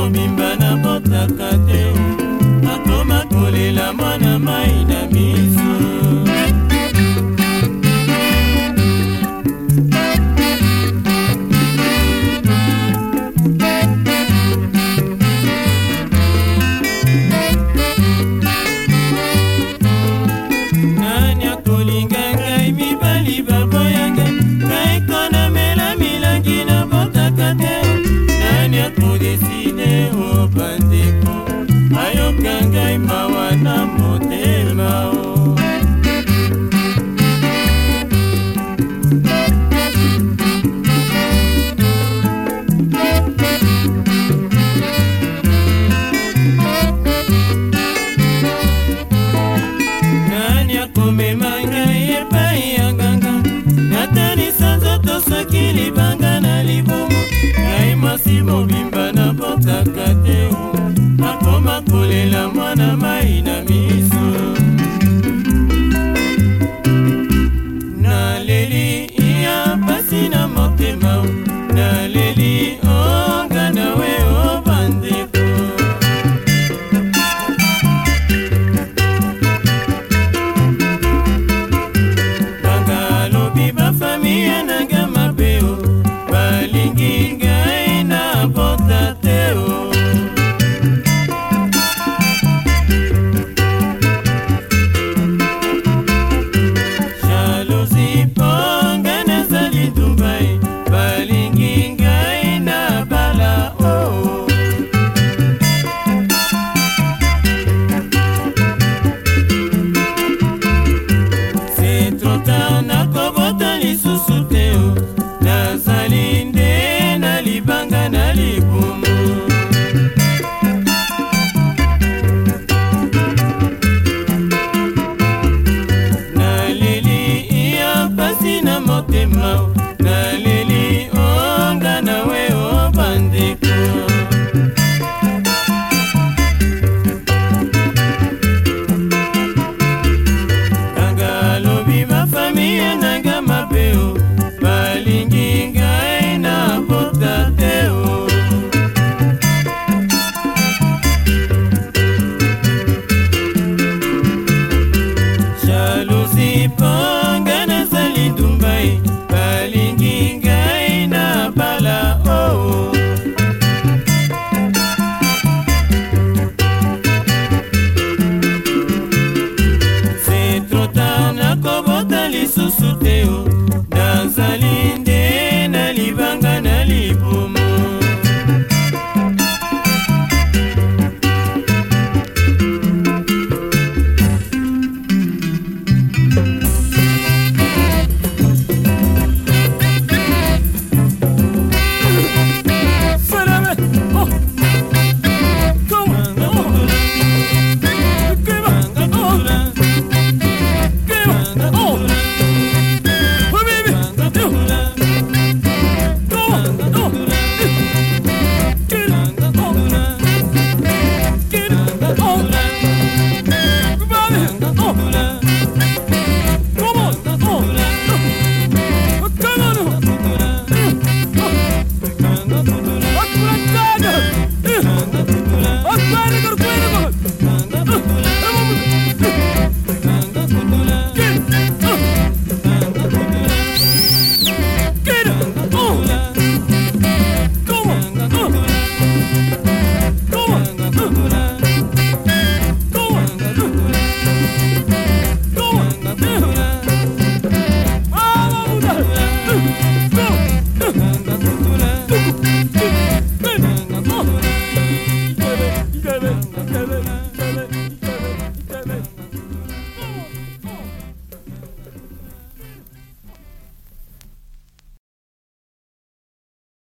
kobimba na botaka te akoma kolela mwana mai na miso testimony. know